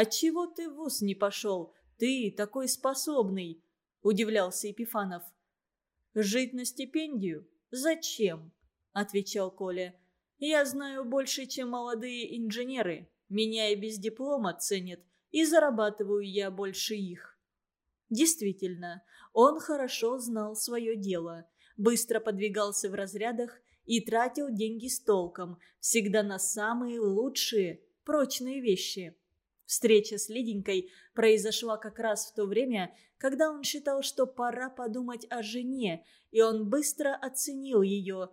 «Отчего ты в ВУЗ не пошел? Ты такой способный!» – удивлялся Епифанов. «Жить на стипендию? Зачем?» – отвечал Коля. «Я знаю больше, чем молодые инженеры. Меня и без диплома ценят, и зарабатываю я больше их». Действительно, он хорошо знал свое дело, быстро подвигался в разрядах и тратил деньги с толком, всегда на самые лучшие, прочные вещи. Встреча с Лиденькой произошла как раз в то время, когда он считал, что пора подумать о жене, и он быстро оценил ее.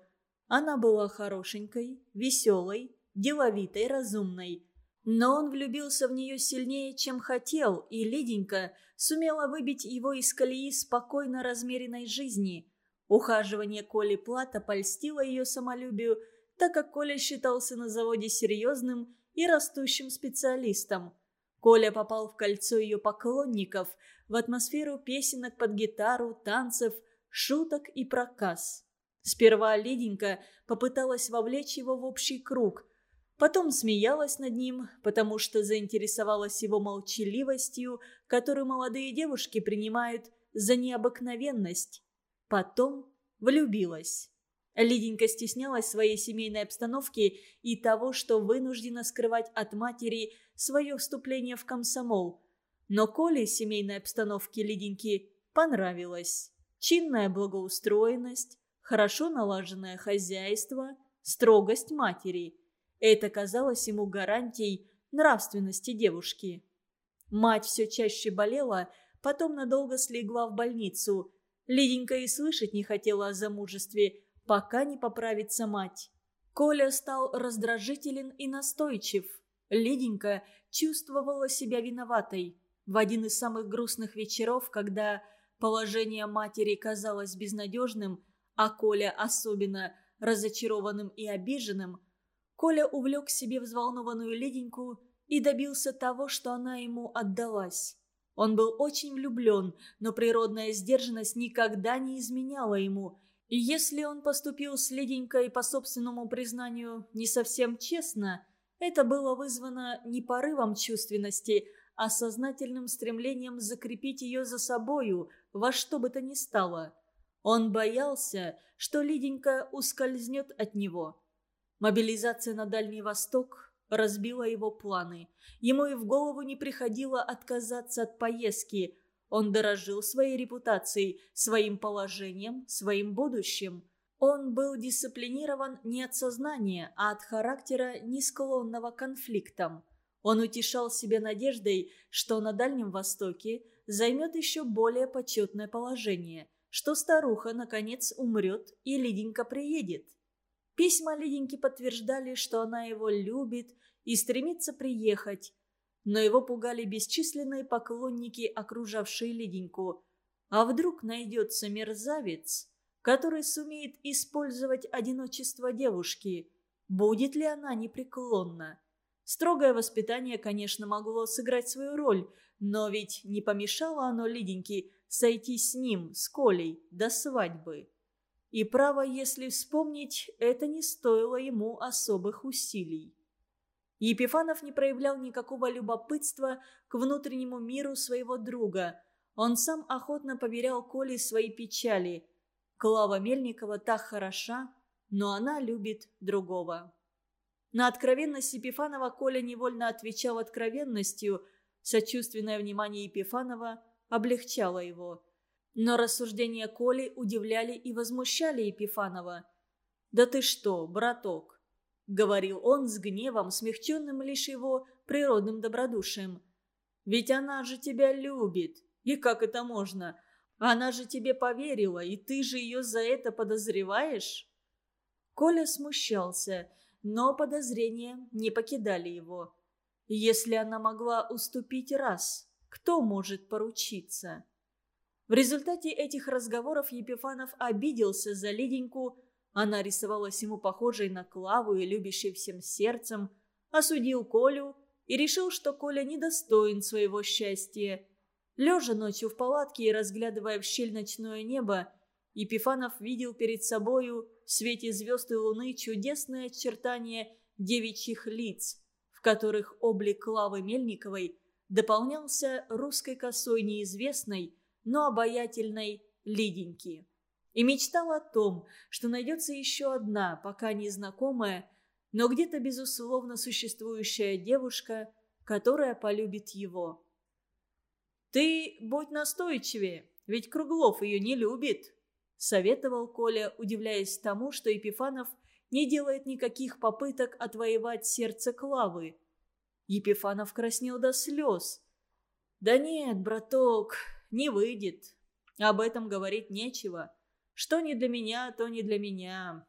Она была хорошенькой, веселой, деловитой, разумной. Но он влюбился в нее сильнее, чем хотел, и Лиденька сумела выбить его из колеи спокойно размеренной жизни. Ухаживание Коли Плата польстило ее самолюбию, так как Коля считался на заводе серьезным и растущим специалистом. Коля попал в кольцо ее поклонников, в атмосферу песенок под гитару, танцев, шуток и проказ. Сперва Лиденька попыталась вовлечь его в общий круг – Потом смеялась над ним, потому что заинтересовалась его молчаливостью, которую молодые девушки принимают за необыкновенность. Потом влюбилась. Лиденька стеснялась своей семейной обстановки и того, что вынуждена скрывать от матери свое вступление в комсомол. Но Коле семейной обстановки Лиденьки понравилась. Чинная благоустроенность, хорошо налаженное хозяйство, строгость матери – это казалось ему гарантией нравственности девушки. Мать все чаще болела, потом надолго слегла в больницу. Лиденька и слышать не хотела о замужестве, пока не поправится мать. Коля стал раздражителен и настойчив. Лиденька чувствовала себя виноватой. В один из самых грустных вечеров, когда положение матери казалось безнадежным, а Коля особенно разочарованным и обиженным, Коля увлек себе взволнованную леденьку и добился того, что она ему отдалась. Он был очень влюблен, но природная сдержанность никогда не изменяла ему. И если он поступил с леденькой по собственному признанию не совсем честно, это было вызвано не порывом чувственности, а сознательным стремлением закрепить ее за собою во что бы то ни стало. Он боялся, что леденька ускользнет от него – Мобилизация на Дальний Восток разбила его планы. Ему и в голову не приходило отказаться от поездки. Он дорожил своей репутацией, своим положением, своим будущим. Он был дисциплинирован не от сознания, а от характера, не склонного к конфликтам. Он утешал себя надеждой, что на Дальнем Востоке займет еще более почетное положение, что старуха, наконец, умрет и Лиденька приедет. Письма Лиденьки подтверждали, что она его любит и стремится приехать. Но его пугали бесчисленные поклонники, окружавшие Лиденьку. А вдруг найдется мерзавец, который сумеет использовать одиночество девушки? Будет ли она непреклонна? Строгое воспитание, конечно, могло сыграть свою роль, но ведь не помешало оно Лиденьке сойти с ним, с Колей, до свадьбы. И право, если вспомнить, это не стоило ему особых усилий. Епифанов не проявлял никакого любопытства к внутреннему миру своего друга. Он сам охотно поверял Коле свои печали. Клава Мельникова так хороша, но она любит другого. На откровенность Епифанова Коля невольно отвечал откровенностью. Сочувственное внимание Епифанова облегчало его. Но рассуждения Коли удивляли и возмущали Епифанова. «Да ты что, браток?» — говорил он с гневом, смягченным лишь его природным добродушием. «Ведь она же тебя любит. И как это можно? Она же тебе поверила, и ты же ее за это подозреваешь?» Коля смущался, но подозрения не покидали его. Если она могла уступить раз, кто может поручиться? В результате этих разговоров Епифанов обиделся за Лиденьку. Она рисовалась ему похожей на Клаву и любящей всем сердцем. Осудил Колю и решил, что Коля недостоин своего счастья. Лежа ночью в палатке и разглядывая в щель ночное небо, Епифанов видел перед собою в свете звезд и луны чудесное очертание девичьих лиц, в которых облик Клавы Мельниковой дополнялся русской косой неизвестной, но обаятельной Лиденьки. И мечтал о том, что найдется еще одна, пока незнакомая, но где-то безусловно существующая девушка, которая полюбит его. «Ты будь настойчивее, ведь Круглов ее не любит», — советовал Коля, удивляясь тому, что Епифанов не делает никаких попыток отвоевать сердце Клавы. Епифанов краснел до слез. «Да нет, браток, не выйдет. Об этом говорить нечего. Что не для меня, то не для меня».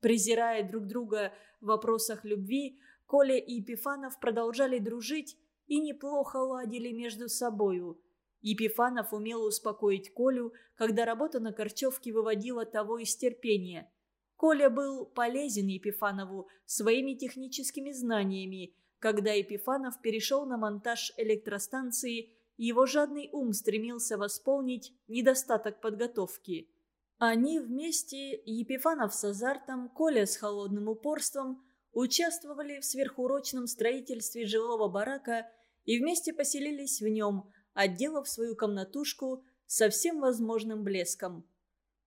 Презирая друг друга в вопросах любви, Коля и Епифанов продолжали дружить и неплохо ладили между собою. Епифанов умел успокоить Колю, когда работа на Корчевке выводила того из терпения. Коля был полезен Епифанову своими техническими знаниями. Когда Епифанов перешел на монтаж электростанции, его жадный ум стремился восполнить недостаток подготовки. Они вместе, Епифанов с азартом, Коля с холодным упорством, участвовали в сверхурочном строительстве жилого барака и вместе поселились в нем, отделав свою комнатушку со всем возможным блеском.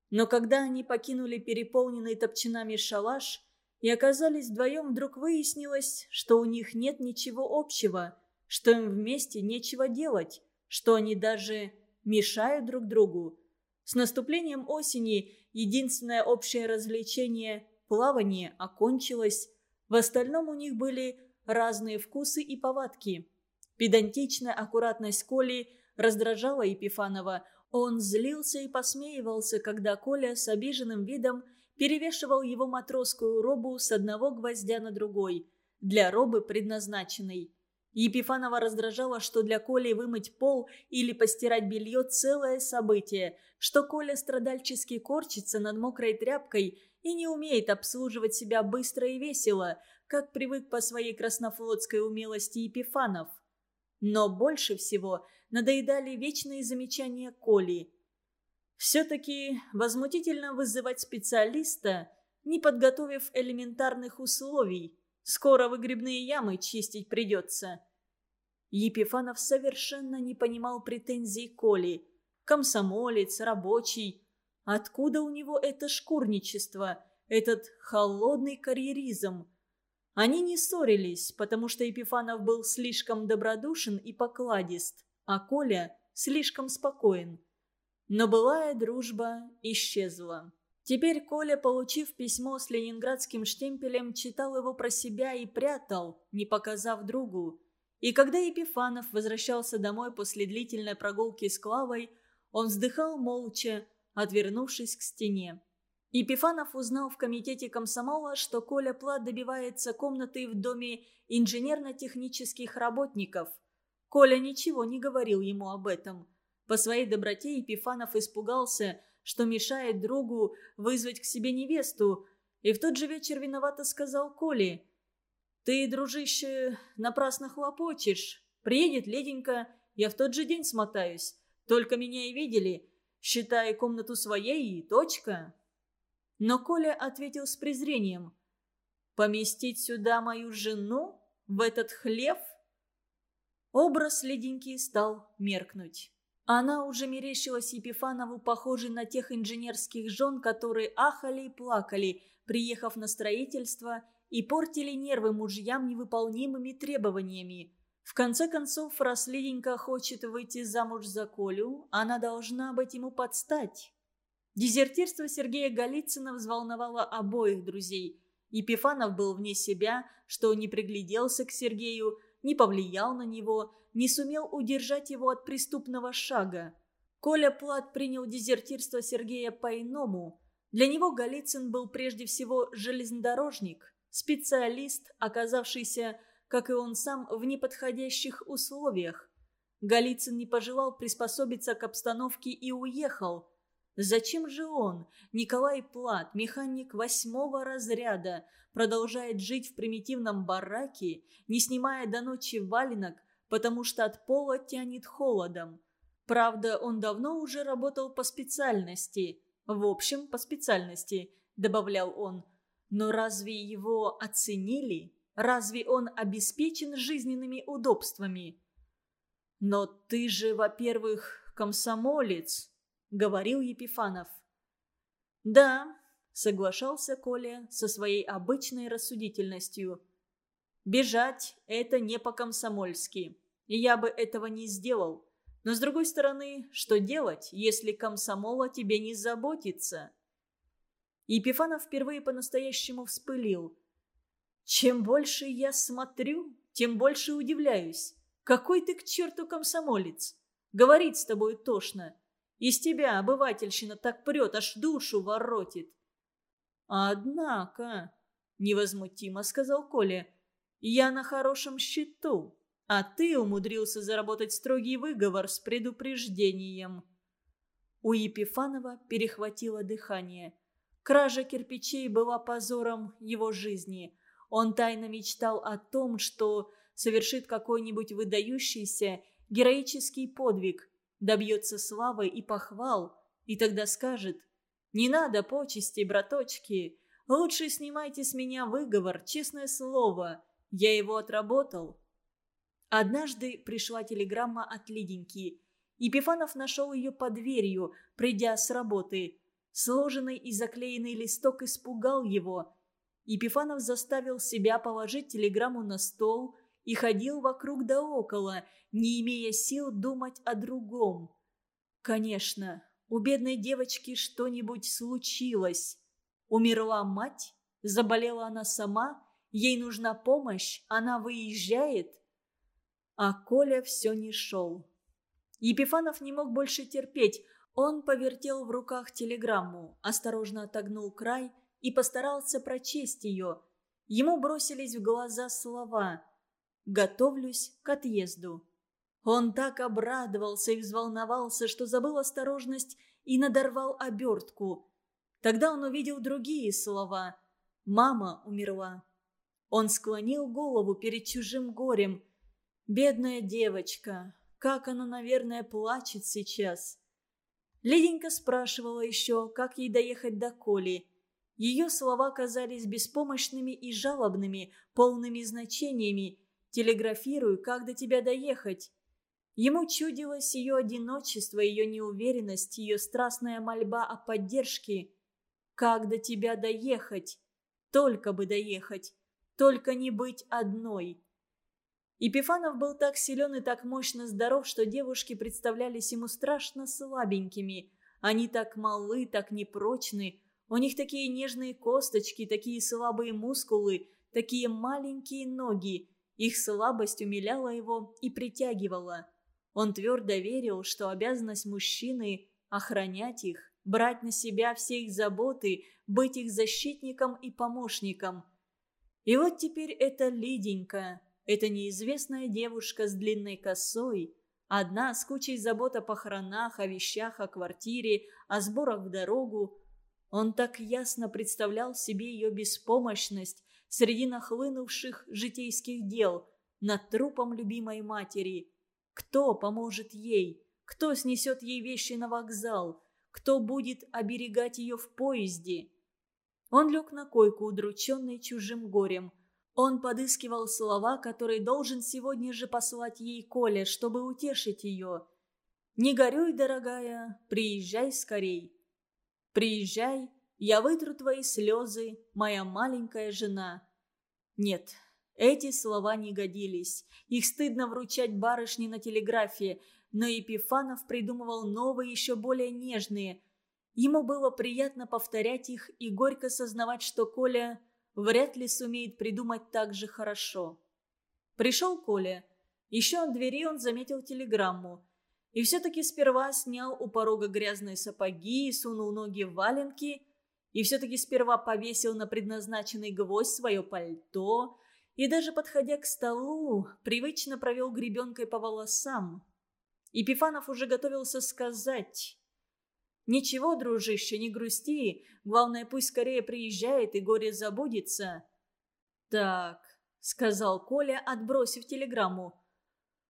Но когда они покинули переполненный топчинами шалаш и оказались вдвоем, вдруг выяснилось, что у них нет ничего общего, что им вместе нечего делать, что они даже мешают друг другу. С наступлением осени единственное общее развлечение – плавание – окончилось. В остальном у них были разные вкусы и повадки. Педантичная аккуратность Коли раздражала Епифанова. Он злился и посмеивался, когда Коля с обиженным видом перевешивал его матросскую робу с одного гвоздя на другой, для робы предназначенной. Епифанова раздражало, что для Коли вымыть пол или постирать белье – целое событие, что Коля страдальчески корчится над мокрой тряпкой и не умеет обслуживать себя быстро и весело, как привык по своей краснофлотской умелости Епифанов. Но больше всего надоедали вечные замечания Коли. Все-таки возмутительно вызывать специалиста, не подготовив элементарных условий – Скоро выгребные ямы чистить придется». Епифанов совершенно не понимал претензий Коли. Комсомолец, рабочий. Откуда у него это шкурничество, этот холодный карьеризм? Они не ссорились, потому что Епифанов был слишком добродушен и покладист, а Коля слишком спокоен. Но былая дружба исчезла. Теперь Коля, получив письмо с ленинградским штемпелем, читал его про себя и прятал, не показав другу. И когда Епифанов возвращался домой после длительной прогулки с Клавой, он вздыхал молча, отвернувшись к стене. Епифанов узнал в комитете комсомола, что Коля Плат добивается комнаты в доме инженерно-технических работников. Коля ничего не говорил ему об этом. По своей доброте Епифанов испугался – что мешает другу вызвать к себе невесту, и в тот же вечер виновато сказал Коле. «Ты, дружище, напрасно хлопочешь. Приедет леденько, я в тот же день смотаюсь. Только меня и видели. Считай комнату своей и точка». Но Коля ответил с презрением. «Поместить сюда мою жену? В этот хлев?» Образ леденький стал меркнуть. Она уже мерещилась Епифанову, похожей на тех инженерских жен, которые ахали и плакали, приехав на строительство, и портили нервы мужьям невыполнимыми требованиями. В конце концов, раз Лиденька хочет выйти замуж за Колю, она должна быть ему подстать. Дезертирство Сергея Голицына взволновало обоих друзей. Епифанов был вне себя, что не пригляделся к Сергею, не повлиял на него – не сумел удержать его от преступного шага. Коля Плат принял дезертирство Сергея по-иному. Для него Голицын был прежде всего железнодорожник, специалист, оказавшийся, как и он сам, в неподходящих условиях. Голицын не пожелал приспособиться к обстановке и уехал. Зачем же он, Николай Плат, механик восьмого разряда, продолжает жить в примитивном бараке, не снимая до ночи валенок, потому что от пола тянет холодом. Правда, он давно уже работал по специальности. В общем, по специальности, добавлял он. Но разве его оценили? Разве он обеспечен жизненными удобствами? «Но ты же, во-первых, комсомолец», — говорил Епифанов. «Да», — соглашался Коля со своей обычной рассудительностью. «Бежать — это не по-комсомольски, и я бы этого не сделал. Но, с другой стороны, что делать, если комсомол о тебе не заботится?» Епифанов впервые по-настоящему вспылил. «Чем больше я смотрю, тем больше удивляюсь. Какой ты к черту комсомолец? Говорить с тобой тошно. Из тебя обывательщина так прет, аж душу воротит». «Однако», — невозмутимо сказал Коля, — «я на хорошем счету, а ты умудрился заработать строгий выговор с предупреждением». У Епифанова перехватило дыхание. Кража кирпичей была позором его жизни. Он тайно мечтал о том, что совершит какой-нибудь выдающийся героический подвиг, добьется славы и похвал, и тогда скажет «Не надо почести, браточки, лучше снимайте с меня выговор, честное слово, я его отработал». Однажды пришла телеграмма от Лиденьки. Епифанов нашел ее под дверью, придя с работы – Сложенный и заклеенный листок испугал его. Епифанов заставил себя положить телеграмму на стол и ходил вокруг да около, не имея сил думать о другом. Конечно, у бедной девочки что-нибудь случилось. Умерла мать? Заболела она сама? Ей нужна помощь? Она выезжает? А Коля все не шел. Епифанов не мог больше терпеть. Он повертел в руках телеграмму, осторожно отогнул край и постарался прочесть ее. Ему бросились в глаза слова «Готовлюсь к отъезду». Он так обрадовался и взволновался, что забыл осторожность и надорвал обертку. Тогда он увидел другие слова «Мама умерла». Он склонил голову перед чужим горем. «Бедная девочка, как она, наверное, плачет сейчас». Леденька спрашивала еще, как ей доехать до Коли. Ее слова казались беспомощными и жалобными, полными значениями. «Телеграфирую, как до тебя доехать?» Ему чудилось ее одиночество, ее неуверенность, ее страстная мольба о поддержке. «Как до тебя доехать? Только бы доехать, только не быть одной». Епифанов был так силен и так мощно здоров, что девушки представлялись ему страшно слабенькими. Они так малы, так непрочны. У них такие нежные косточки, такие слабые мускулы, такие маленькие ноги. Их слабость умиляла его и притягивала. Он твердо верил, что обязанность мужчины – охранять их, брать на себя все их заботы, быть их защитником и помощником. И вот теперь эта Лиденька – эта неизвестная девушка с длинной косой, одна с кучей забот о похоронах, о вещах, о квартире, о сборах в дорогу. Он так ясно представлял себе ее беспомощность среди нахлынувших житейских дел над трупом любимой матери. Кто поможет ей? Кто снесет ей вещи на вокзал? Кто будет оберегать ее в поезде? Он лег на койку, удрученный чужим горем – он подыскивал слова, которые должен сегодня же послать ей Коля, чтобы утешить ее. «Не горюй, дорогая, приезжай скорей». «Приезжай, я вытру твои слезы, моя маленькая жена». Нет, эти слова не годились. Их стыдно вручать барышне на телеграфе, но Епифанов придумывал новые, еще более нежные. Ему было приятно повторять их и горько сознавать, что Коля вряд ли сумеет придумать так же хорошо. Пришел Коля. Еще от двери он заметил телеграмму. И все-таки сперва снял у порога грязные сапоги, сунул ноги в валенки. И все-таки сперва повесил на предназначенный гвоздь свое пальто. И даже подходя к столу, привычно провел гребенкой по волосам. И Пифанов уже готовился сказать «Ничего, дружище, не грусти. Главное, пусть скорее приезжает и горе забудется». «Так», — сказал Коля, отбросив телеграмму.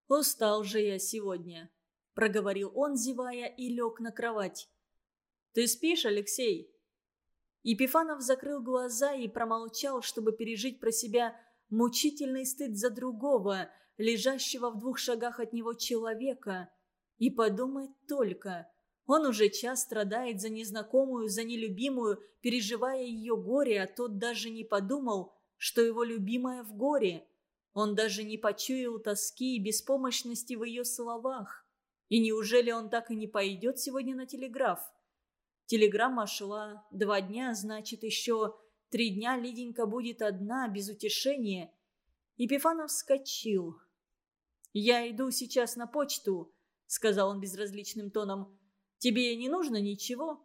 «Устал же я сегодня», — проговорил он, зевая, и лег на кровать. «Ты спишь, Алексей?» Епифанов закрыл глаза и промолчал, чтобы пережить про себя мучительный стыд за другого, лежащего в двух шагах от него человека. И подумать только, он уже час страдает за незнакомую, за нелюбимую, переживая ее горе, а тот даже не подумал, что его любимая в горе. Он даже не почуял тоски и беспомощности в ее словах. И неужели он так и не пойдет сегодня на телеграф? Телеграмма шла два дня, значит, еще три дня Лиденька будет одна, без утешения. Епифанов вскочил. «Я иду сейчас на почту», — сказал он безразличным тоном. «Тебе не нужно ничего?»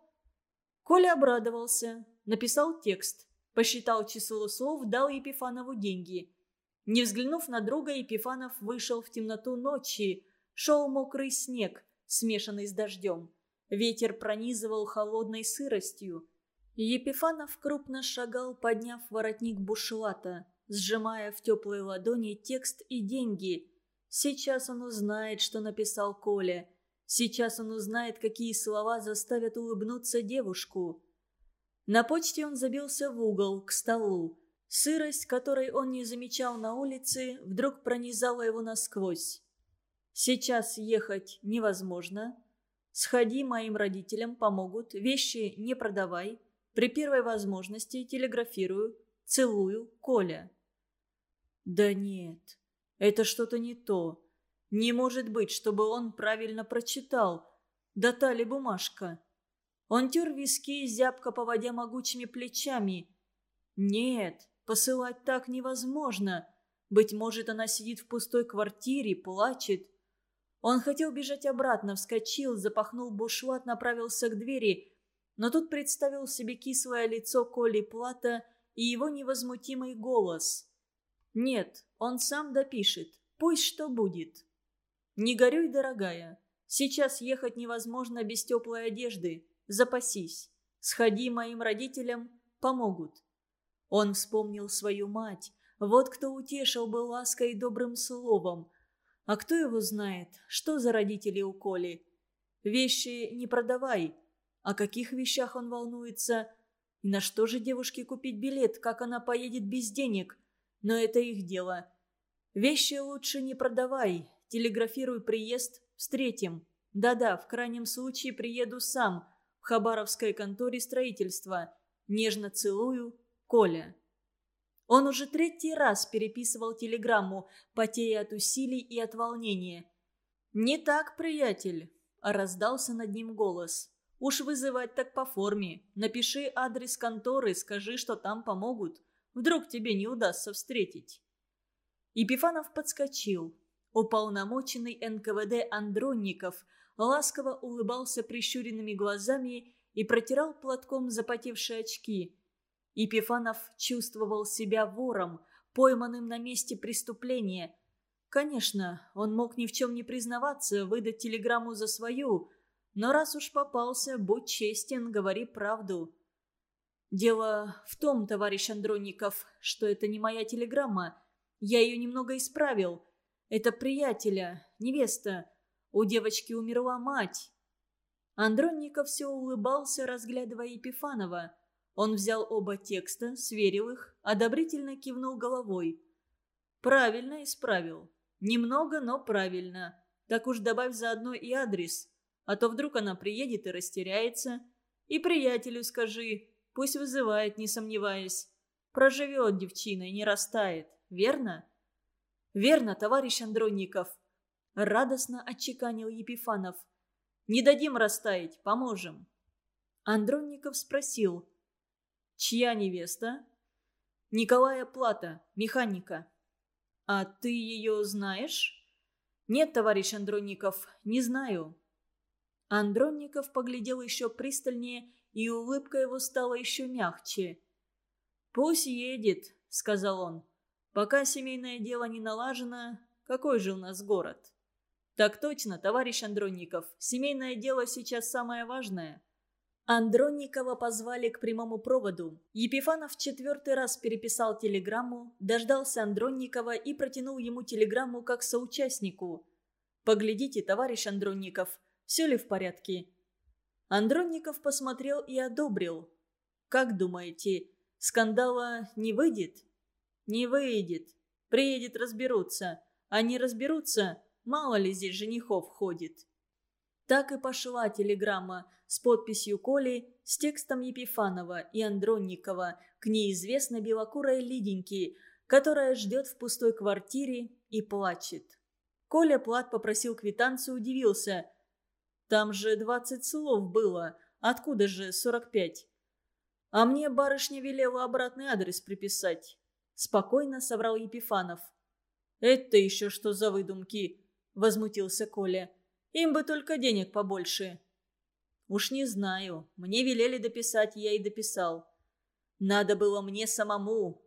Коля обрадовался, написал текст, посчитал число слов, дал Епифанову деньги. Не взглянув на друга, Епифанов вышел в темноту ночи. Шел мокрый снег, смешанный с дождем. Ветер пронизывал холодной сыростью. Епифанов крупно шагал, подняв воротник бушлата, сжимая в теплой ладони текст и деньги. Сейчас он узнает, что написал Коля. Сейчас он узнает, какие слова заставят улыбнуться девушку. На почте он забился в угол, к столу. Сырость, которой он не замечал на улице, вдруг пронизала его насквозь. Сейчас ехать невозможно. Сходи, моим родителям помогут, вещи не продавай. При первой возможности телеграфирую, целую, Коля. Да нет, это что-то не то. Не может быть, чтобы он правильно прочитал. Да та ли бумажка? Он тер виски, зябко поводя могучими плечами. Нет, посылать так невозможно. Быть может, она сидит в пустой квартире, плачет. Он хотел бежать обратно, вскочил, запахнул бушлат, направился к двери, но тут представил себе кислое лицо Коли Плата и его невозмутимый голос. «Нет, он сам допишет. Пусть что будет». «Не горюй, дорогая. Сейчас ехать невозможно без теплой одежды. Запасись. Сходи моим родителям, помогут». Он вспомнил свою мать. Вот кто утешил бы лаской и добрым словом – а кто его знает, что за родители у Коли? Вещи не продавай. О каких вещах он волнуется? И на что же девушке купить билет, как она поедет без денег? Но это их дело. Вещи лучше не продавай. Телеграфируй приезд, встретим. Да-да, в крайнем случае приеду сам. В Хабаровской конторе строительства. Нежно целую, Коля. Он уже третий раз переписывал телеграмму, потея от усилий и от волнения. «Не так, приятель», – раздался над ним голос. «Уж вызывать так по форме. Напиши адрес конторы, скажи, что там помогут. Вдруг тебе не удастся встретить». Епифанов подскочил. Уполномоченный НКВД Андронников ласково улыбался прищуренными глазами и протирал платком запотевшие очки – Епифанов чувствовал себя вором, пойманным на месте преступления. Конечно, он мог ни в чем не признаваться, выдать телеграмму за свою, но раз уж попался, будь честен, говори правду. «Дело в том, товарищ Андронников, что это не моя телеграмма. Я ее немного исправил. Это приятеля, невеста. У девочки умерла мать». Андронников все улыбался, разглядывая Епифанова. Он взял оба текста, сверил их, одобрительно кивнул головой. «Правильно исправил. Немного, но правильно. Так уж добавь заодно и адрес. А то вдруг она приедет и растеряется. И приятелю скажи, пусть вызывает, не сомневаясь. Проживет девчина и не растает, верно?» «Верно, товарищ Андронников», — радостно отчеканил Епифанов. «Не дадим растаять, поможем». Андронников спросил, «Чья невеста?» «Николая Плата, механика». «А ты ее знаешь?» «Нет, товарищ Андронников, не знаю». Андронников поглядел еще пристальнее, и улыбка его стала еще мягче. «Пусть едет», — сказал он. «Пока семейное дело не налажено, какой же у нас город?» «Так точно, товарищ Андронников, семейное дело сейчас самое важное». Андронникова позвали к прямому проводу. Епифанов четвертый раз переписал телеграмму, дождался Андронникова и протянул ему телеграмму как соучастнику. «Поглядите, товарищ Андронников, все ли в порядке?» Андронников посмотрел и одобрил. «Как думаете, скандала не выйдет?» «Не выйдет. Приедет разберутся. Они разберутся, мало ли здесь женихов ходит. Так и пошла телеграмма с подписью Коли с текстом Епифанова и Андронникова к неизвестной белокурой Лиденьке, которая ждет в пустой квартире и плачет. Коля Плат попросил квитанцию, удивился. «Там же двадцать слов было, откуда же сорок пять?» «А мне барышня велела обратный адрес приписать», – спокойно соврал Епифанов. «Это еще что за выдумки?» – возмутился Коля. «Им бы только денег побольше». «Уж не знаю. Мне велели дописать, я и дописал». «Надо было мне самому».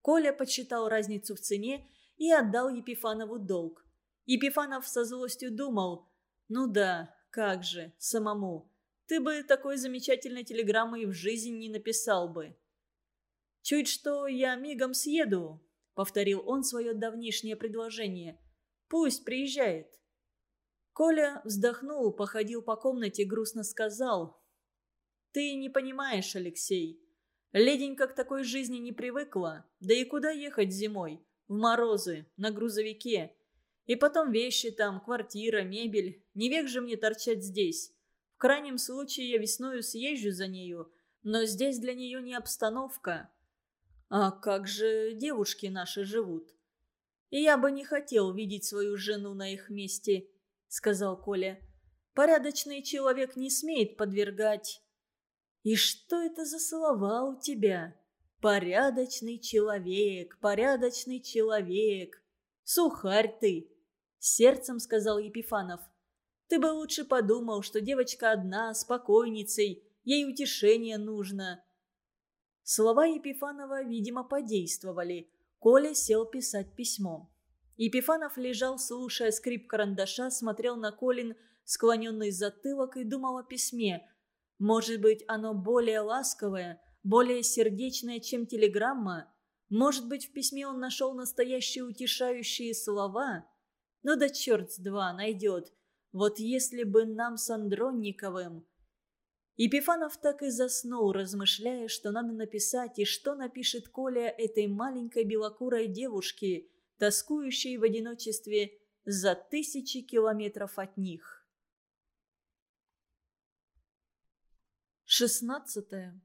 Коля подсчитал разницу в цене и отдал Епифанову долг. Епифанов со злостью думал, «Ну да, как же, самому. Ты бы такой замечательной телеграммы и в жизни не написал бы». «Чуть что я мигом съеду», — повторил он свое давнишнее предложение. «Пусть приезжает». Коля вздохнул, походил по комнате, грустно сказал. «Ты не понимаешь, Алексей. Леденька к такой жизни не привыкла. Да и куда ехать зимой? В морозы, на грузовике. И потом вещи там, квартира, мебель. Не век же мне торчать здесь. В крайнем случае я весною съезжу за нею, но здесь для нее не обстановка. А как же девушки наши живут? Я бы не хотел видеть свою жену на их месте сказал Коля. «Порядочный человек не смеет подвергать...» «И что это за слова у тебя?» «Порядочный человек, порядочный человек. Сухарь ты!» Сердцем сказал Епифанов. «Ты бы лучше подумал, что девочка одна, спокойницей, ей утешение нужно». Слова Епифанова, видимо, подействовали. Коля сел писать письмо. Епифанов лежал, слушая скрип карандаша, смотрел на Колин, склоненный затылок, и думал о письме. Может быть, оно более ласковое, более сердечное, чем телеграмма? Может быть, в письме он нашел настоящие утешающие слова? Ну да черт с два, найдет. Вот если бы нам с Андронниковым... Епифанов так и заснул, размышляя, что надо написать и что напишет Коля этой маленькой белокурой девушке – тоскующие в одиночестве за тысячи километров от них. Шестнадцатое.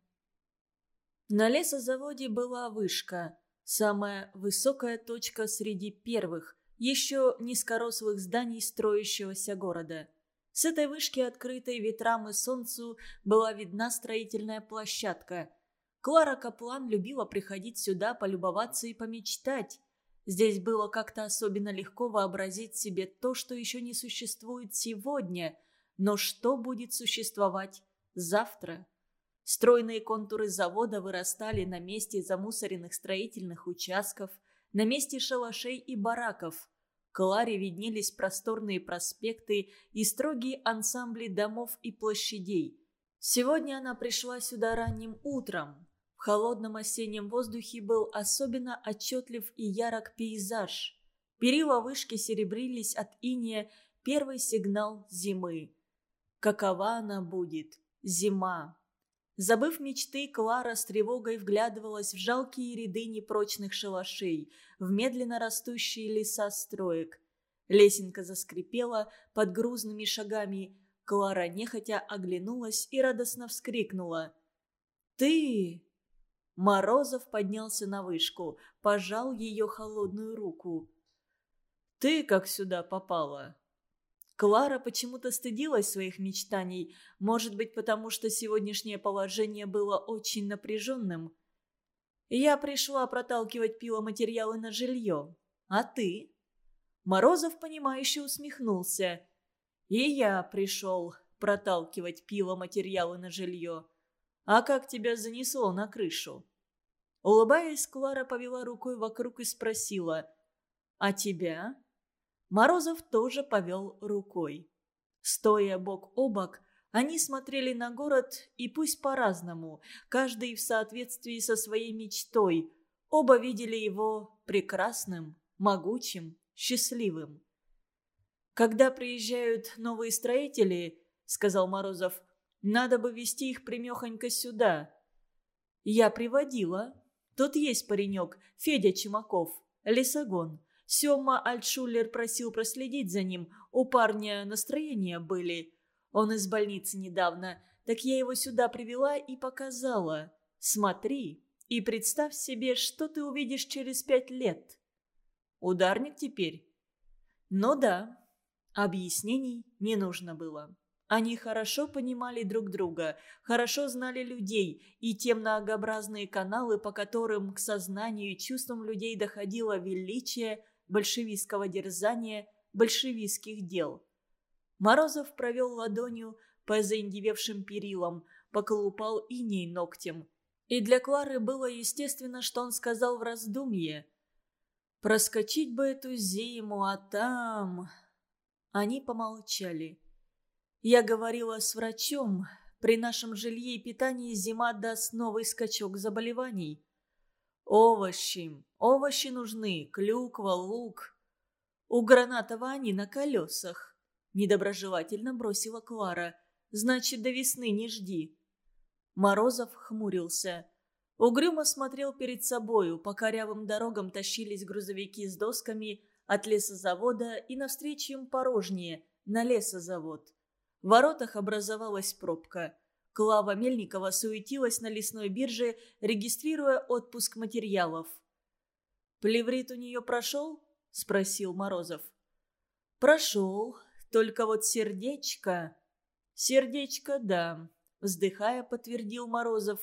На лесозаводе была вышка, самая высокая точка среди первых, еще низкорослых зданий строящегося города. С этой вышки, открытой ветрам и солнцу, была видна строительная площадка. Клара Каплан любила приходить сюда полюбоваться и помечтать. Здесь было как-то особенно легко вообразить себе то, что еще не существует сегодня, но что будет существовать завтра. Стройные контуры завода вырастали на месте замусоренных строительных участков, на месте шалашей и бараков. Кларе виднелись просторные проспекты и строгие ансамбли домов и площадей. Сегодня она пришла сюда ранним утром, в холодном осеннем воздухе был особенно отчетлив и ярок пейзаж. Перила вышки серебрились от иния первый сигнал зимы. Какова она будет? Зима. Забыв мечты, Клара с тревогой вглядывалась в жалкие ряды непрочных шалашей, в медленно растущие леса строек. Лесенка заскрипела под грузными шагами. Клара нехотя оглянулась и радостно вскрикнула. «Ты!» Морозов поднялся на вышку, пожал ее холодную руку. «Ты как сюда попала?» Клара почему-то стыдилась своих мечтаний, может быть, потому что сегодняшнее положение было очень напряженным. «Я пришла проталкивать пиломатериалы на жилье. А ты?» Морозов, понимающе усмехнулся. «И я пришел проталкивать пиломатериалы на жилье. А как тебя занесло на крышу?» Улыбаясь, Клара повела рукой вокруг и спросила «А тебя?» Морозов тоже повел рукой. Стоя бок о бок, они смотрели на город, и пусть по-разному, каждый в соответствии со своей мечтой. Оба видели его прекрасным, могучим, счастливым. «Когда приезжают новые строители, — сказал Морозов, — надо бы вести их примехонько сюда. Я приводила, Тут есть паренек, Федя Чумаков, лесогон. Сёма Альтшулер просил проследить за ним. У парня настроения были. Он из больницы недавно. Так я его сюда привела и показала. Смотри и представь себе, что ты увидишь через пять лет. Ударник теперь? Ну да. Объяснений не нужно было. Они хорошо понимали друг друга, хорошо знали людей и те многообразные каналы, по которым к сознанию и чувствам людей доходило величие большевистского дерзания, большевистских дел. Морозов провел ладонью по заиндевевшим перилам, поколупал иней ногтем. И для Клары было естественно, что он сказал в раздумье. «Проскочить бы эту зиму, а там...» Они помолчали. Я говорила с врачом. При нашем жилье и питании зима даст новый скачок заболеваний. Овощи. Овощи нужны. Клюква, лук. У Гранатова они на колесах. Недоброжелательно бросила Клара. Значит, до весны не жди. Морозов хмурился. Угрюмо смотрел перед собою, по корявым дорогам тащились грузовики с досками от лесозавода и навстречу им порожнее, на лесозавод. В воротах образовалась пробка. Клава Мельникова суетилась на лесной бирже, регистрируя отпуск материалов. «Плеврит у нее прошел?» – спросил Морозов. «Прошел, только вот сердечко...» «Сердечко, да», – вздыхая, подтвердил Морозов.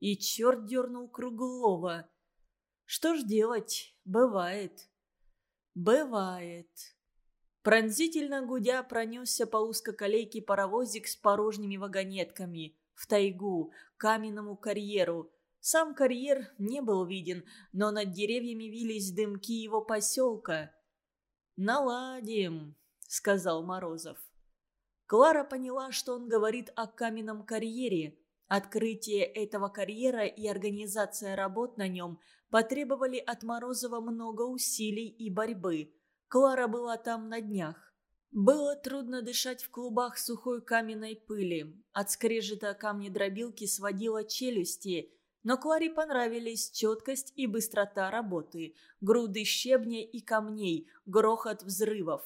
И черт дернул Круглова. «Что ж делать? Бывает». «Бывает». Пронзительно гудя пронесся по узкоколейке паровозик с порожними вагонетками. В тайгу, к каменному карьеру. Сам карьер не был виден, но над деревьями вились дымки его поселка. «Наладим», — сказал Морозов. Клара поняла, что он говорит о каменном карьере. Открытие этого карьера и организация работ на нем потребовали от Морозова много усилий и борьбы. Клара была там на днях. Было трудно дышать в клубах сухой каменной пыли. От скрежета камни-дробилки сводила челюсти. Но Кларе понравились четкость и быстрота работы, груды щебня и камней, грохот взрывов.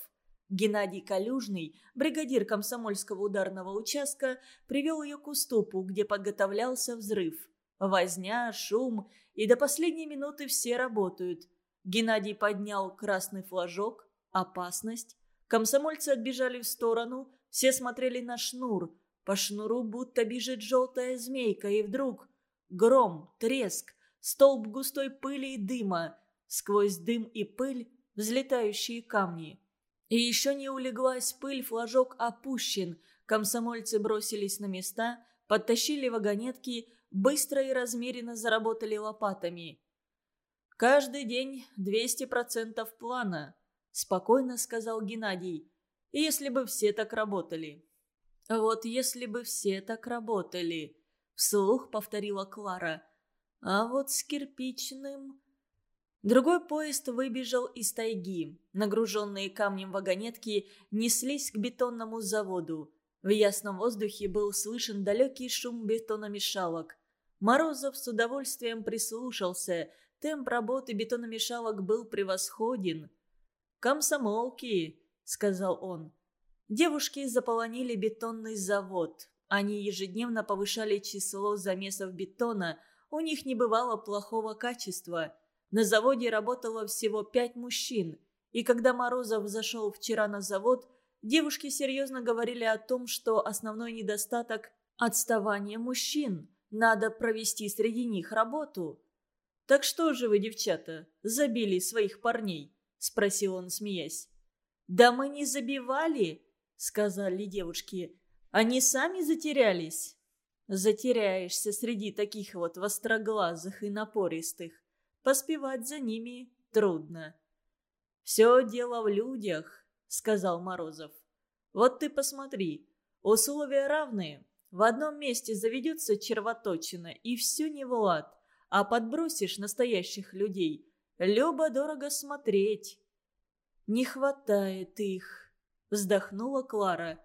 Геннадий Калюжный, бригадир комсомольского ударного участка, привел ее к уступу, где подготовлялся взрыв. Возня, шум, и до последней минуты все работают – Геннадий поднял красный флажок. Опасность. Комсомольцы отбежали в сторону. Все смотрели на шнур. По шнуру будто бежит желтая змейка. И вдруг гром, треск, столб густой пыли и дыма. Сквозь дым и пыль взлетающие камни. И еще не улеглась пыль, флажок опущен. Комсомольцы бросились на места, подтащили вагонетки, быстро и размеренно заработали лопатами. «Каждый день 200% плана», – спокойно сказал Геннадий. «Если бы все так работали». «Вот если бы все так работали», – вслух повторила Клара. «А вот с кирпичным...» Другой поезд выбежал из тайги. Нагруженные камнем вагонетки неслись к бетонному заводу. В ясном воздухе был слышен далекий шум бетономешалок. Морозов с удовольствием прислушался, Темп работы бетономешалок был превосходен. «Комсомолки», — сказал он. Девушки заполонили бетонный завод. Они ежедневно повышали число замесов бетона. У них не бывало плохого качества. На заводе работало всего пять мужчин. И когда Морозов зашел вчера на завод, девушки серьезно говорили о том, что основной недостаток – отставание мужчин. Надо провести среди них работу. «Так что же вы, девчата, забили своих парней?» – спросил он, смеясь. «Да мы не забивали», – сказали девушки. «Они сами затерялись». «Затеряешься среди таких вот востроглазых и напористых. Поспевать за ними трудно». «Все дело в людях», – сказал Морозов. «Вот ты посмотри, условия равные. В одном месте заведется червоточина, и все не в лад а подбросишь настоящих людей. Любо-дорого смотреть. «Не хватает их», — вздохнула Клара.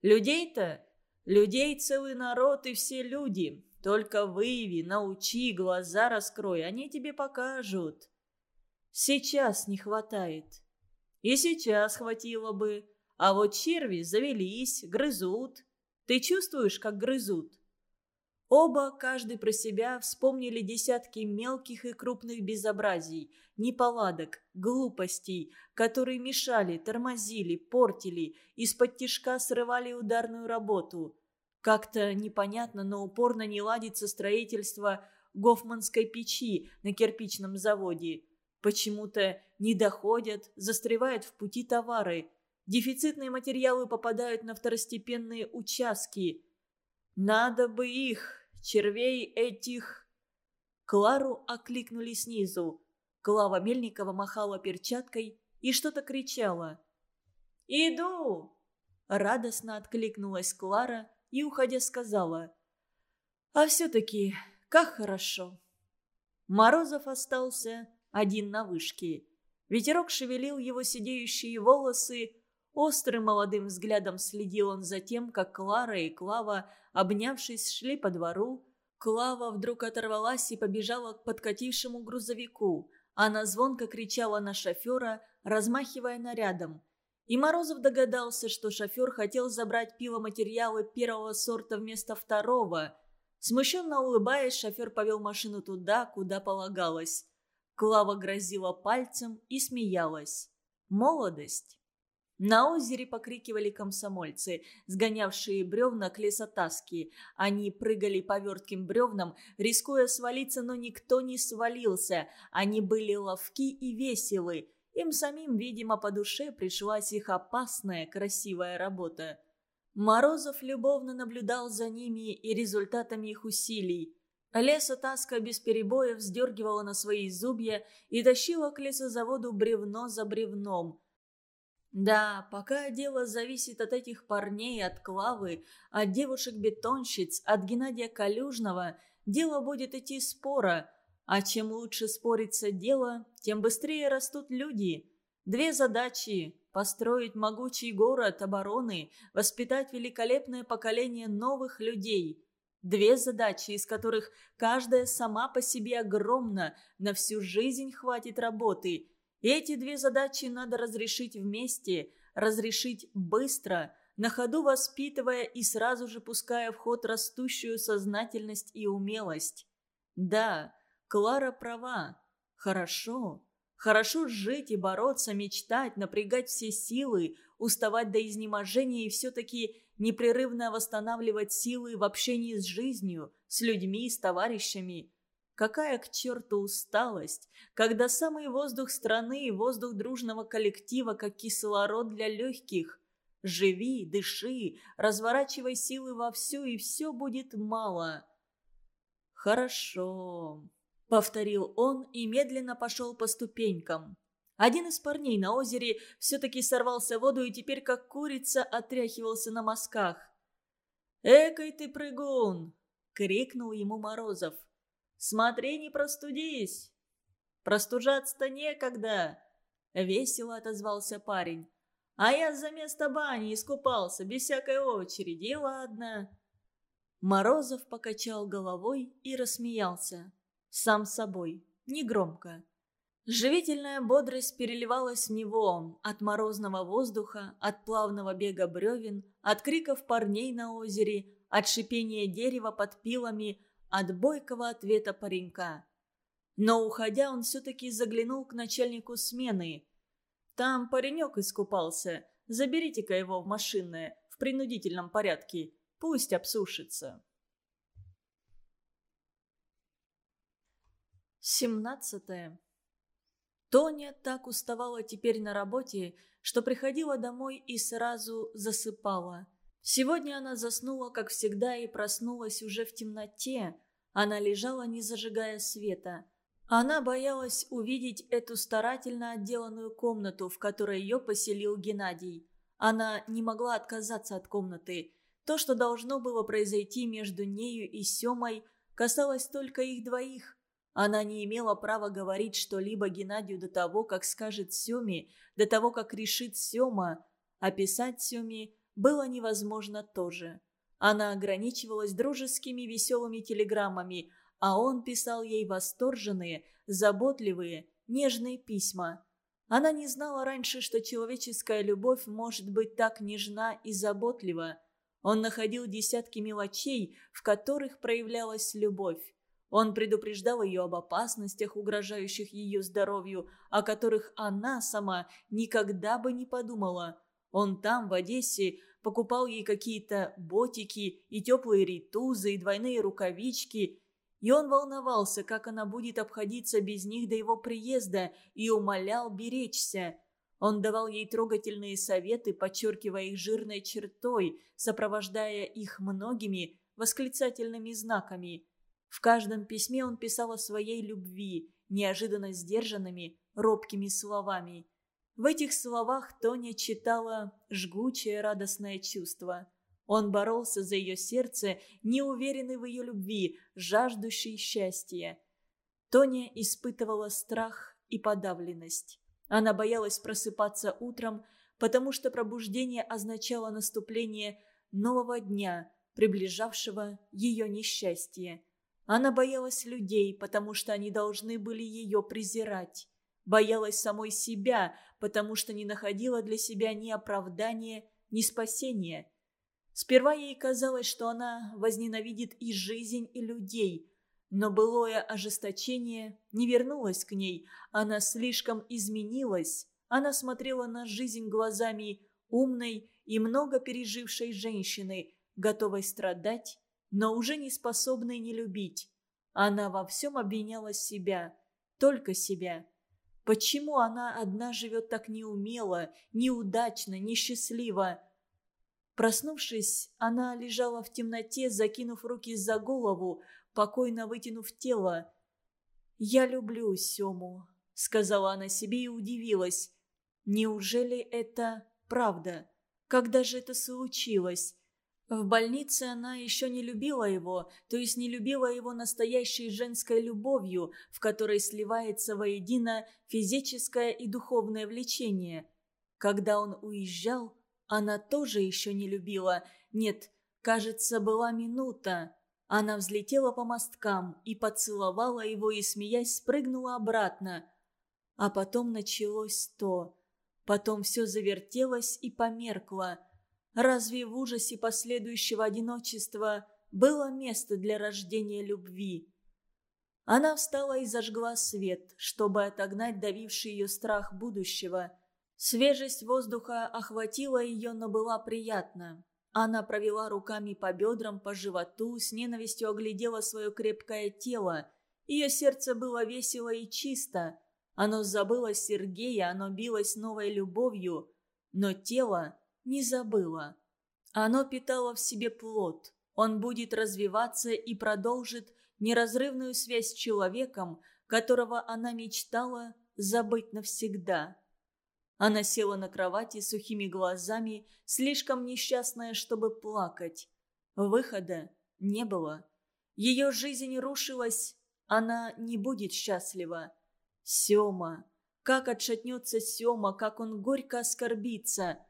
«Людей-то? Людей целый народ и все люди. Только выяви, научи, глаза раскрой, они тебе покажут». Сейчас не хватает. И сейчас хватило бы. А вот черви завелись, грызут. Ты чувствуешь, как грызут? Оба, каждый про себя, вспомнили десятки мелких и крупных безобразий, неполадок, глупостей, которые мешали, тормозили, портили, из-под тишка срывали ударную работу. Как-то непонятно, но упорно не ладится строительство гофманской печи на кирпичном заводе. Почему-то не доходят, застревают в пути товары. Дефицитные материалы попадают на второстепенные участки – надо бы их, червей этих. Клару окликнули снизу. Клава Мельникова махала перчаткой и что-то кричала. «Иду!» Радостно откликнулась Клара и, уходя, сказала. «А все-таки, как хорошо!» Морозов остался один на вышке. Ветерок шевелил его сидеющие волосы, Острым молодым взглядом следил он за тем, как Клара и Клава, обнявшись, шли по двору. Клава вдруг оторвалась и побежала к подкатившему грузовику. Она звонко кричала на шофера, размахивая нарядом. И Морозов догадался, что шофер хотел забрать пиломатериалы первого сорта вместо второго. Смущенно улыбаясь, шофер повел машину туда, куда полагалось. Клава грозила пальцем и смеялась. Молодость. На озере покрикивали комсомольцы, сгонявшие бревна к лесотаске. Они прыгали по вертким бревнам, рискуя свалиться, но никто не свалился. Они были ловки и веселы. Им самим, видимо, по душе пришлась их опасная, красивая работа. Морозов любовно наблюдал за ними и результатами их усилий. Лесотаска без перебоя вздергивала на свои зубья и тащила к лесозаводу бревно за бревном – да, пока дело зависит от этих парней, от Клавы, от девушек-бетонщиц, от Геннадия Калюжного, дело будет идти спора. А чем лучше спорится дело, тем быстрее растут люди. Две задачи – построить могучий город обороны, воспитать великолепное поколение новых людей. Две задачи, из которых каждая сама по себе огромна, на всю жизнь хватит работы – эти две задачи надо разрешить вместе, разрешить быстро, на ходу воспитывая и сразу же пуская в ход растущую сознательность и умелость. Да, Клара права. Хорошо. Хорошо жить и бороться, мечтать, напрягать все силы, уставать до изнеможения и все-таки непрерывно восстанавливать силы в общении с жизнью, с людьми, с товарищами – Какая к черту усталость, когда самый воздух страны и воздух дружного коллектива, как кислород для легких. Живи, дыши, разворачивай силы вовсю, и все будет мало. «Хорошо», — повторил он и медленно пошел по ступенькам. Один из парней на озере все-таки сорвался в воду и теперь, как курица, отряхивался на мазках. «Экой ты прыгун!» — крикнул ему Морозов. Смотри, не простудись!» «Простужаться-то некогда!» — весело отозвался парень. «А я за место бани искупался, без всякой очереди, ладно». Морозов покачал головой и рассмеялся. Сам собой, негромко. Живительная бодрость переливалась в него от морозного воздуха, от плавного бега бревен, от криков парней на озере, от шипения дерева под пилами, от бойкого ответа паренька. Но, уходя, он все-таки заглянул к начальнику смены. «Там паренек искупался. Заберите-ка его в машинное, в принудительном порядке. Пусть обсушится». Семнадцатое. Тоня так уставала теперь на работе, что приходила домой и сразу засыпала. Сегодня она заснула, как всегда, и проснулась уже в темноте. Она лежала, не зажигая света. Она боялась увидеть эту старательно отделанную комнату, в которой ее поселил Геннадий. Она не могла отказаться от комнаты. То, что должно было произойти между нею и Семой, касалось только их двоих. Она не имела права говорить что-либо Геннадию до того, как скажет Семе, до того, как решит Сема. Описать Семе было невозможно тоже. Она ограничивалась дружескими веселыми телеграммами, а он писал ей восторженные, заботливые, нежные письма. Она не знала раньше, что человеческая любовь может быть так нежна и заботлива. Он находил десятки мелочей, в которых проявлялась любовь. Он предупреждал ее об опасностях, угрожающих ее здоровью, о которых она сама никогда бы не подумала. Он там, в Одессе, покупал ей какие-то ботики и теплые ритузы, и двойные рукавички. И он волновался, как она будет обходиться без них до его приезда, и умолял беречься. Он давал ей трогательные советы, подчеркивая их жирной чертой, сопровождая их многими восклицательными знаками. В каждом письме он писал о своей любви, неожиданно сдержанными, робкими словами. В этих словах Тоня читала жгучее радостное чувство. Он боролся за ее сердце, неуверенный в ее любви, жаждущий счастья. Тоня испытывала страх и подавленность. Она боялась просыпаться утром, потому что пробуждение означало наступление нового дня, приближавшего ее несчастье. Она боялась людей, потому что они должны были ее презирать. Боялась самой себя, потому что не находила для себя ни оправдания, ни спасения. Сперва ей казалось, что она возненавидит и жизнь, и людей. Но былое ожесточение не вернулось к ней. Она слишком изменилась. Она смотрела на жизнь глазами умной и много пережившей женщины, готовой страдать но уже не способной не любить. Она во всем обвиняла себя, только себя. Почему она одна живет так неумело, неудачно, несчастливо? Проснувшись, она лежала в темноте, закинув руки за голову, покойно вытянув тело. «Я люблю Сему», — сказала она себе и удивилась. «Неужели это правда? Когда же это случилось? В больнице она еще не любила его, то есть не любила его настоящей женской любовью, в которой сливается воедино физическое и духовное влечение. Когда он уезжал, она тоже еще не любила. Нет, кажется, была минута. Она взлетела по мосткам и поцеловала его и, смеясь, спрыгнула обратно. А потом началось то. Потом все завертелось и померкло – Разве в ужасе последующего одиночества было место для рождения любви? Она встала и зажгла свет, чтобы отогнать давивший ее страх будущего. Свежесть воздуха охватила ее, но была приятна. Она провела руками по бедрам, по животу, с ненавистью оглядела свое крепкое тело. Ее сердце было весело и чисто. Оно забыло Сергея, оно билось новой любовью. Но тело не забыла. Оно питало в себе плод. Он будет развиваться и продолжит неразрывную связь с человеком, которого она мечтала забыть навсегда. Она села на кровати сухими глазами, слишком несчастная, чтобы плакать. Выхода не было. Ее жизнь рушилась, она не будет счастлива. Сема. Как отшатнется Сема, как он горько оскорбится.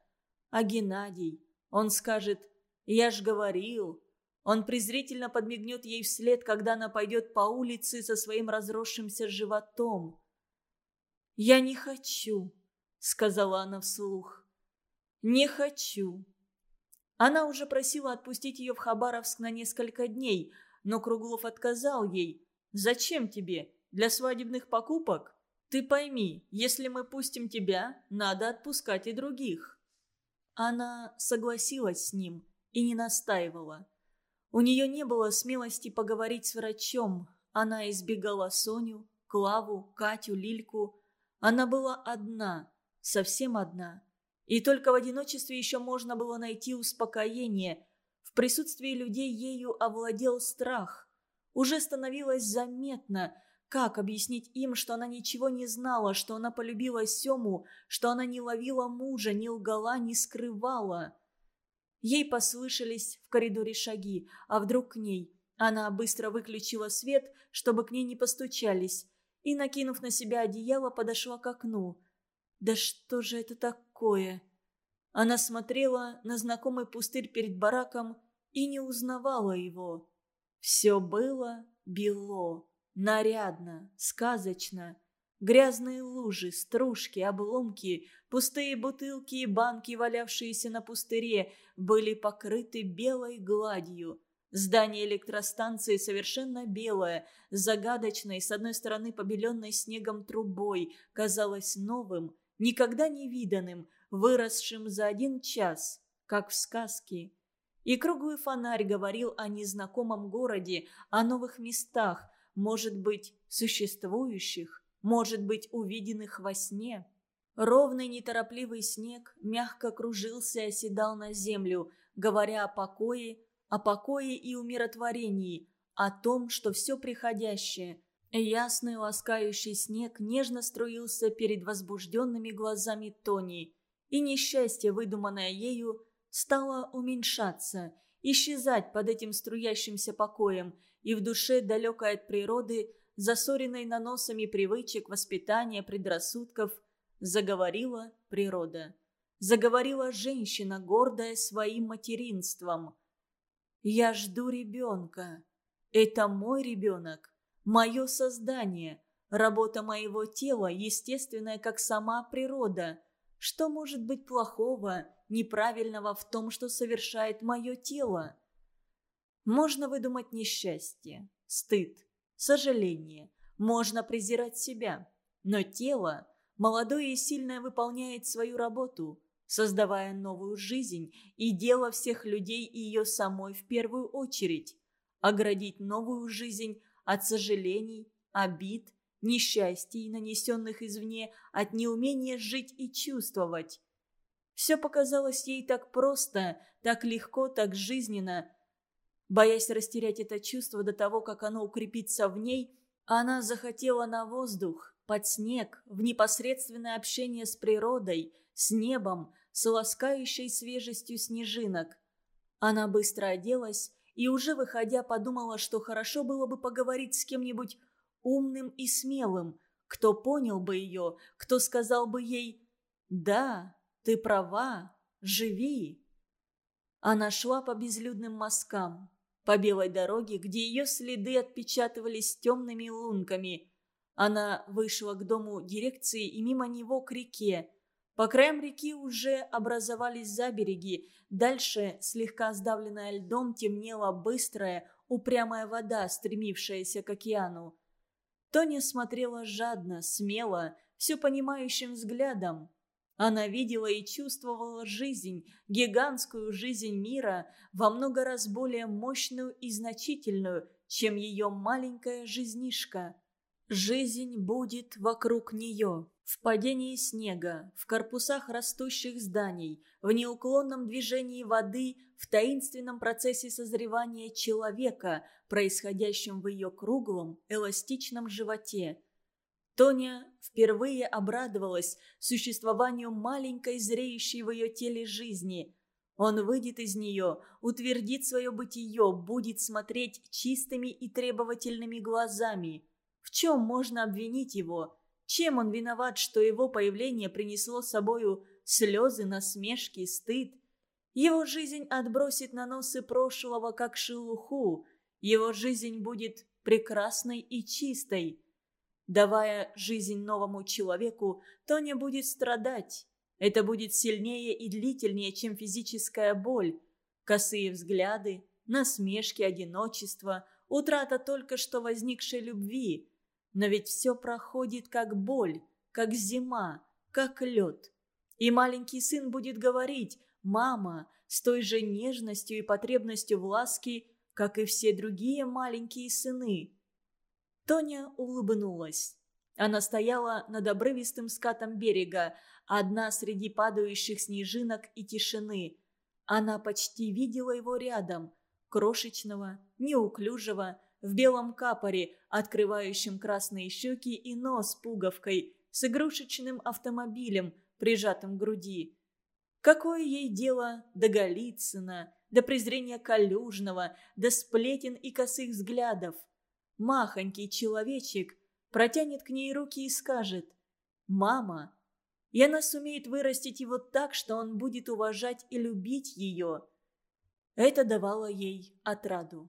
А Геннадий? Он скажет «Я ж говорил». Он презрительно подмигнет ей вслед, когда она пойдет по улице со своим разросшимся животом. «Я не хочу», — сказала она вслух. «Не хочу». Она уже просила отпустить ее в Хабаровск на несколько дней, но Круглов отказал ей. «Зачем тебе? Для свадебных покупок? Ты пойми, если мы пустим тебя, надо отпускать и других». Она согласилась с ним и не настаивала. У нее не было смелости поговорить с врачом. Она избегала Соню, Клаву, Катю, Лильку. Она была одна, совсем одна. И только в одиночестве еще можно было найти успокоение. В присутствии людей ею овладел страх. Уже становилось заметно, как объяснить им, что она ничего не знала, что она полюбила Сему, что она не ловила мужа, не лгала, не скрывала? Ей послышались в коридоре шаги, а вдруг к ней. Она быстро выключила свет, чтобы к ней не постучались, и, накинув на себя одеяло, подошла к окну. «Да что же это такое?» Она смотрела на знакомый пустырь перед бараком и не узнавала его. Все было бело нарядно, сказочно. Грязные лужи, стружки, обломки, пустые бутылки и банки, валявшиеся на пустыре, были покрыты белой гладью. Здание электростанции совершенно белое, загадочной, с одной стороны побеленной снегом трубой, казалось новым, никогда не виданным, выросшим за один час, как в сказке. И круглый фонарь говорил о незнакомом городе, о новых местах, может быть, существующих, может быть, увиденных во сне. Ровный неторопливый снег мягко кружился и оседал на землю, говоря о покое, о покое и умиротворении, о том, что все приходящее. Ясный ласкающий снег нежно струился перед возбужденными глазами Тони, и несчастье, выдуманное ею, стало уменьшаться, исчезать под этим струящимся покоем, и в душе, далекой от природы, засоренной наносами привычек, воспитания, предрассудков, заговорила природа. Заговорила женщина, гордая своим материнством. «Я жду ребенка. Это мой ребенок, мое создание, работа моего тела, естественная, как сама природа. Что может быть плохого, неправильного в том, что совершает мое тело?» Можно выдумать несчастье, стыд, сожаление, можно презирать себя. Но тело, молодое и сильное, выполняет свою работу, создавая новую жизнь, и дело всех людей и ее самой в первую очередь. Оградить новую жизнь от сожалений, обид, несчастий, нанесенных извне, от неумения жить и чувствовать. Все показалось ей так просто, так легко, так жизненно, Боясь растерять это чувство до того, как оно укрепится в ней, она захотела на воздух, под снег, в непосредственное общение с природой, с небом, с ласкающей свежестью снежинок. Она быстро оделась и, уже выходя, подумала, что хорошо было бы поговорить с кем-нибудь умным и смелым, кто понял бы ее, кто сказал бы ей «Да, ты права, живи». Она шла по безлюдным мазкам, по белой дороге, где ее следы отпечатывались темными лунками. Она вышла к дому дирекции и мимо него к реке. По краям реки уже образовались забереги. Дальше, слегка сдавленная льдом, темнела быстрая, упрямая вода, стремившаяся к океану. Тоня смотрела жадно, смело, все понимающим взглядом. Она видела и чувствовала жизнь, гигантскую жизнь мира, во много раз более мощную и значительную, чем ее маленькая жизнишка. Жизнь будет вокруг нее, в падении снега, в корпусах растущих зданий, в неуклонном движении воды, в таинственном процессе созревания человека, происходящем в ее круглом, эластичном животе – Тоня впервые обрадовалась существованию маленькой зреющей в ее теле жизни. Он выйдет из нее, утвердит свое бытие, будет смотреть чистыми и требовательными глазами. В чем можно обвинить его? Чем он виноват, что его появление принесло с собою слезы, насмешки, стыд? Его жизнь отбросит на носы прошлого, как шелуху. Его жизнь будет прекрасной и чистой. Давая жизнь новому человеку, Тоня будет страдать. Это будет сильнее и длительнее, чем физическая боль. Косые взгляды, насмешки, одиночество, утрата только что возникшей любви. Но ведь все проходит как боль, как зима, как лед. И маленький сын будет говорить «мама» с той же нежностью и потребностью в ласке, как и все другие маленькие сыны. Тоня улыбнулась. Она стояла над обрывистым скатом берега, одна среди падающих снежинок и тишины. Она почти видела его рядом, крошечного, неуклюжего, в белом капоре, открывающем красные щеки и нос пуговкой, с игрушечным автомобилем, прижатым к груди. Какое ей дело до Голицына, до презрения Калюжного, до сплетен и косых взглядов? махонький человечек протянет к ней руки и скажет «Мама». И она сумеет вырастить его так, что он будет уважать и любить ее. Это давало ей отраду.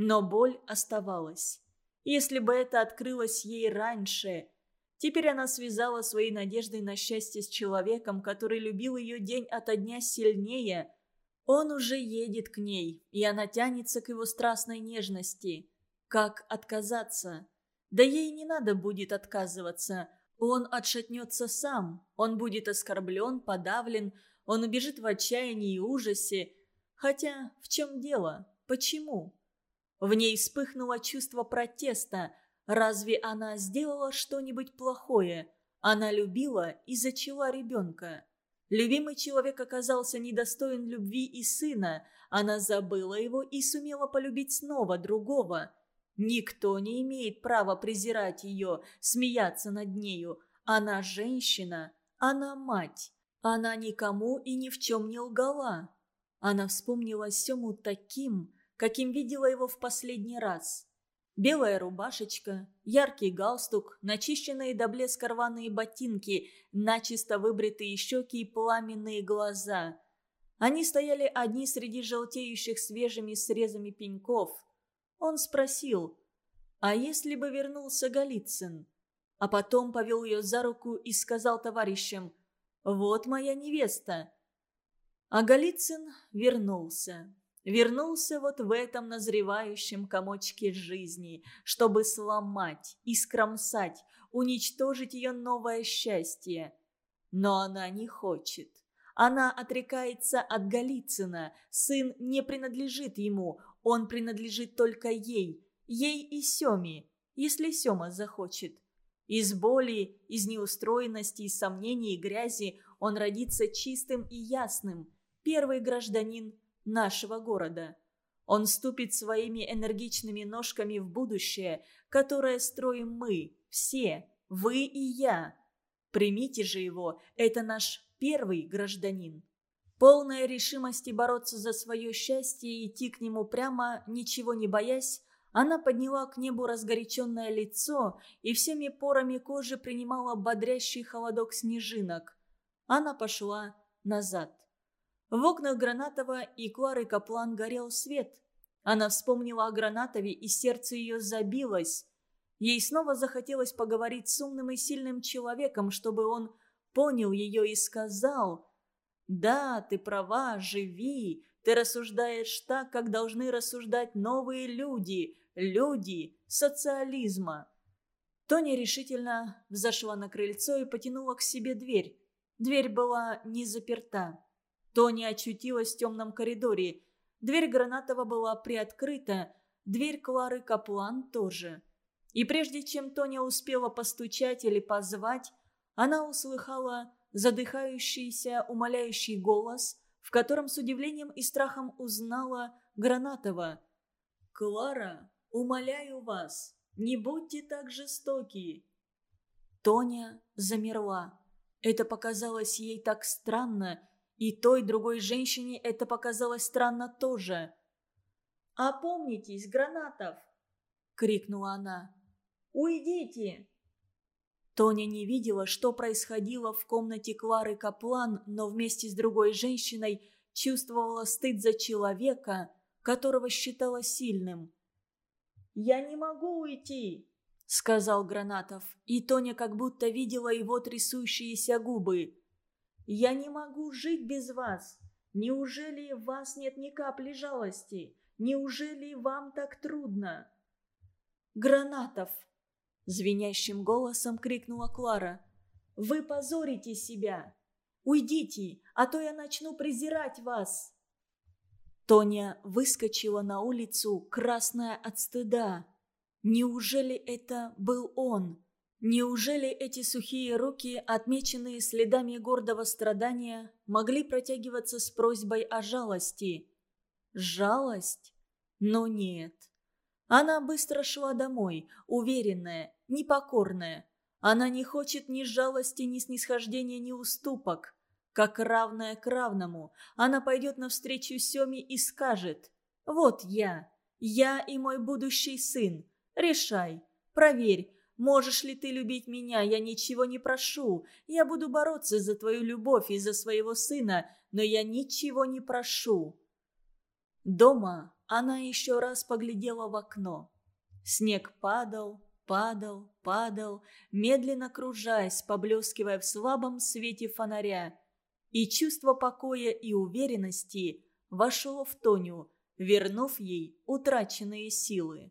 Но боль оставалась. Если бы это открылось ей раньше, Теперь она связала свои надежды на счастье с человеком, который любил ее день ото дня сильнее. Он уже едет к ней, и она тянется к его страстной нежности. Как отказаться? Да ей не надо будет отказываться. Он отшатнется сам. Он будет оскорблен, подавлен. Он убежит в отчаянии и ужасе. Хотя в чем дело? Почему? В ней вспыхнуло чувство протеста – Разве она сделала что-нибудь плохое? Она любила и зачала ребенка. Любимый человек оказался недостоин любви и сына. Она забыла его и сумела полюбить снова другого. Никто не имеет права презирать ее, смеяться над нею. Она женщина, она мать. Она никому и ни в чем не лгала. Она вспомнила Сему таким, каким видела его в последний раз. Белая рубашечка, яркий галстук, начищенные до блеска рваные ботинки, начисто выбритые щеки и пламенные глаза. Они стояли одни среди желтеющих свежими срезами пеньков. Он спросил, а если бы вернулся Голицын? А потом повел ее за руку и сказал товарищам, «Вот моя невеста». А Голицын вернулся. Вернулся вот в этом назревающем комочке жизни, чтобы сломать, искромсать, уничтожить ее новое счастье. Но она не хочет. Она отрекается от Голицына. Сын не принадлежит ему, он принадлежит только ей. Ей и Семе, если Сема захочет. Из боли, из неустроенности, из сомнений и грязи он родится чистым и ясным. Первый гражданин нашего города. Он ступит своими энергичными ножками в будущее, которое строим мы, все, вы и я. Примите же его, это наш первый гражданин. Полная решимости бороться за свое счастье и идти к нему прямо, ничего не боясь, она подняла к небу разгоряченное лицо и всеми порами кожи принимала бодрящий холодок снежинок. Она пошла назад. В окнах Гранатова и Клары Каплан горел свет. Она вспомнила о Гранатове, и сердце ее забилось. Ей снова захотелось поговорить с умным и сильным человеком, чтобы он понял ее и сказал «Да, ты права, живи, ты рассуждаешь так, как должны рассуждать новые люди, люди социализма». Тоня решительно взошла на крыльцо и потянула к себе дверь. Дверь была не заперта. Тони очутилась в темном коридоре. Дверь Гранатова была приоткрыта, дверь Клары Каплан тоже. И прежде чем Тоня успела постучать или позвать, она услыхала задыхающийся, умоляющий голос, в котором с удивлением и страхом узнала Гранатова. «Клара, умоляю вас, не будьте так жестоки!» Тоня замерла. Это показалось ей так странно и той другой женщине это показалось странно тоже. «Опомнитесь, Гранатов!» — крикнула она. «Уйдите!» Тоня не видела, что происходило в комнате Клары Каплан, но вместе с другой женщиной чувствовала стыд за человека, которого считала сильным. «Я не могу уйти!» — сказал Гранатов, и Тоня как будто видела его трясущиеся губы. Я не могу жить без вас. Неужели в вас нет ни капли жалости? Неужели вам так трудно?» «Гранатов!» — звенящим голосом крикнула Клара. «Вы позорите себя! Уйдите, а то я начну презирать вас!» Тоня выскочила на улицу, красная от стыда. Неужели это был он? Неужели эти сухие руки, отмеченные следами гордого страдания, могли протягиваться с просьбой о жалости? Жалость? Но нет. Она быстро шла домой, уверенная, непокорная. Она не хочет ни жалости, ни снисхождения, ни уступок. Как равная к равному, она пойдет навстречу Семе и скажет «Вот я, я и мой будущий сын. Решай, проверь, Можешь ли ты любить меня? Я ничего не прошу. Я буду бороться за твою любовь и за своего сына, но я ничего не прошу». Дома она еще раз поглядела в окно. Снег падал, падал, падал, медленно кружась, поблескивая в слабом свете фонаря. И чувство покоя и уверенности вошло в Тоню, вернув ей утраченные силы.